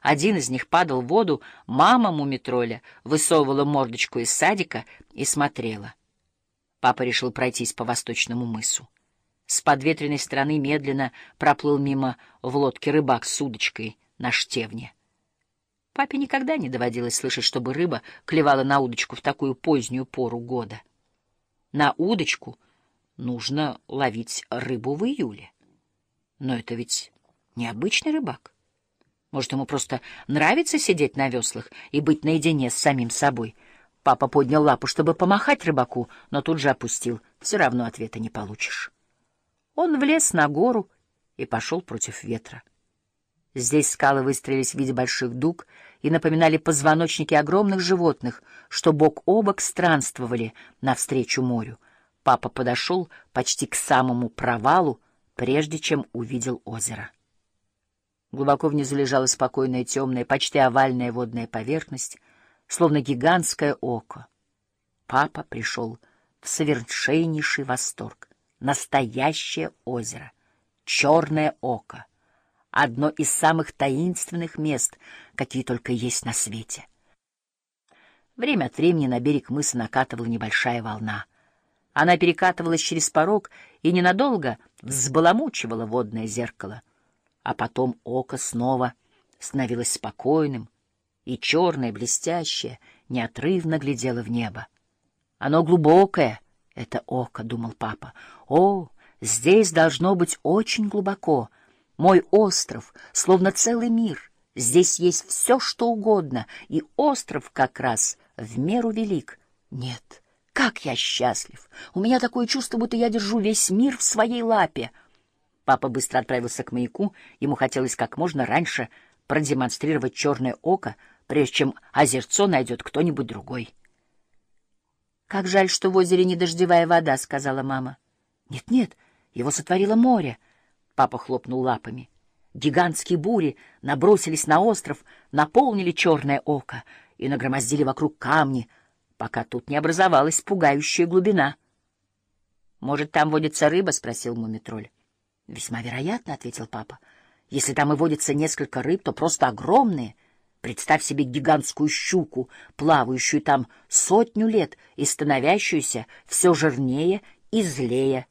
один из них падал в воду, мама мумитроля высовывала мордочку из садика и смотрела. Папа решил пройтись по восточному мысу. С подветренной стороны медленно проплыл мимо в лодке рыбак с удочкой на штевне. Папе никогда не доводилось слышать, чтобы рыба клевала на удочку в такую позднюю пору года. На удочку нужно ловить рыбу в июле. Но это ведь необычный рыбак. Может, ему просто нравится сидеть на веслах и быть наедине с самим собой. Папа поднял лапу, чтобы помахать рыбаку, но тут же опустил. Все равно ответа не получишь. Он влез на гору и пошел против ветра. Здесь скалы выстроились в виде больших дуг и напоминали позвоночники огромных животных, что бок о бок странствовали навстречу морю. Папа подошел почти к самому провалу, прежде чем увидел озеро. Глубоко внизу лежала спокойная темная, почти овальная водная поверхность, словно гигантское око. Папа пришел в совершеннейший восторг. Настоящее озеро, черное око, одно из самых таинственных мест, какие только есть на свете. Время от времени на берег мыса накатывала небольшая волна. Она перекатывалась через порог и ненадолго взбаламучивала водное зеркало — а потом око снова становилось спокойным, и черное, блестящее, неотрывно глядело в небо. Оно глубокое, это око, — думал папа. О, здесь должно быть очень глубоко. Мой остров, словно целый мир. Здесь есть все, что угодно, и остров как раз в меру велик. Нет, как я счастлив! У меня такое чувство, будто я держу весь мир в своей лапе. Папа быстро отправился к маяку. Ему хотелось как можно раньше продемонстрировать черное око, прежде чем озерцо найдет кто-нибудь другой. «Как жаль, что в озере не дождевая вода», — сказала мама. «Нет-нет, его сотворило море», — папа хлопнул лапами. Гигантские бури набросились на остров, наполнили черное око и нагромоздили вокруг камни, пока тут не образовалась пугающая глубина. «Может, там водится рыба?» — спросил мумитроль. Весьма вероятно, — ответил папа. Если там и водится несколько рыб, то просто огромные. Представь себе гигантскую щуку, плавающую там сотню лет и становящуюся все жирнее и злее.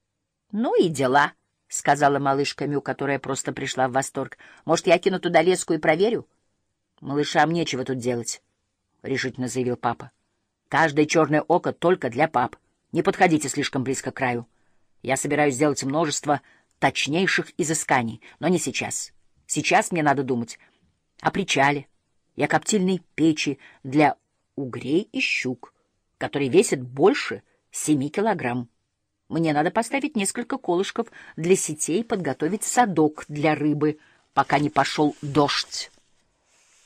— Ну и дела, — сказала малышка Мю, которая просто пришла в восторг. — Может, я кину туда леску и проверю? — Малышам нечего тут делать, — решительно заявил папа. — Каждое черное око только для пап. Не подходите слишком близко к краю. Я собираюсь сделать множество точнейших изысканий, но не сейчас. Сейчас мне надо думать о причале и о коптильной печи для угрей и щук, которые весят больше семи килограмм. Мне надо поставить несколько колышков для сетей подготовить садок для рыбы, пока не пошел дождь.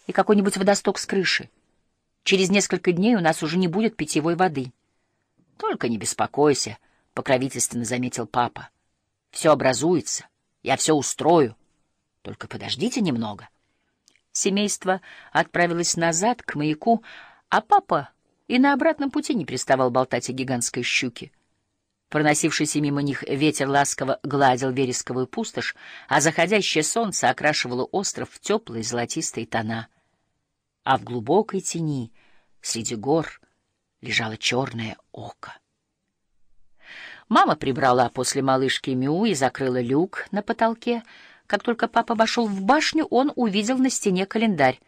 И какой-нибудь водосток с крыши. Через несколько дней у нас уже не будет питьевой воды. — Только не беспокойся, — покровительственно заметил папа. Все образуется, я все устрою. Только подождите немного. Семейство отправилось назад, к маяку, а папа и на обратном пути не приставал болтать о гигантской щуке. Проносившийся мимо них ветер ласково гладил вересковую пустошь, а заходящее солнце окрашивало остров в теплые золотистые тона. А в глубокой тени, среди гор, лежало черное око. Мама прибрала после малышки Мю и закрыла люк на потолке. Как только папа вошел в башню, он увидел на стене календарь.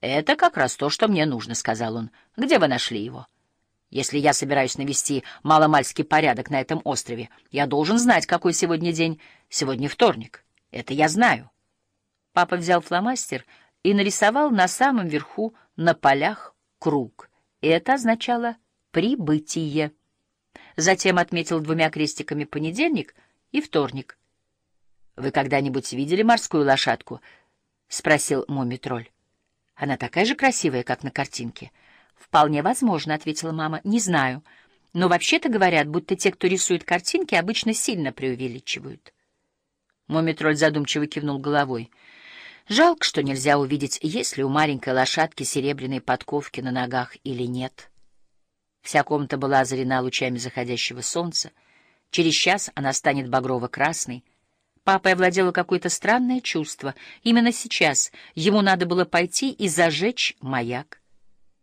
«Это как раз то, что мне нужно», — сказал он. «Где вы нашли его?» «Если я собираюсь навести маломальский порядок на этом острове, я должен знать, какой сегодня день. Сегодня вторник. Это я знаю». Папа взял фломастер и нарисовал на самом верху на полях круг. Это означало «прибытие». Затем отметил двумя крестиками понедельник и вторник. — Вы когда-нибудь видели морскую лошадку? — спросил Мумитроль. — Она такая же красивая, как на картинке. — Вполне возможно, — ответила мама. — Не знаю. Но вообще-то говорят, будто те, кто рисует картинки, обычно сильно преувеличивают. Мумитроль задумчиво кивнул головой. Жалко, что нельзя увидеть, есть ли у маленькой лошадки серебряные подковки на ногах или нет. — Вся комната была озарена лучами заходящего солнца. Через час она станет багрово-красной. Папой овладело какое-то странное чувство. Именно сейчас ему надо было пойти и зажечь маяк.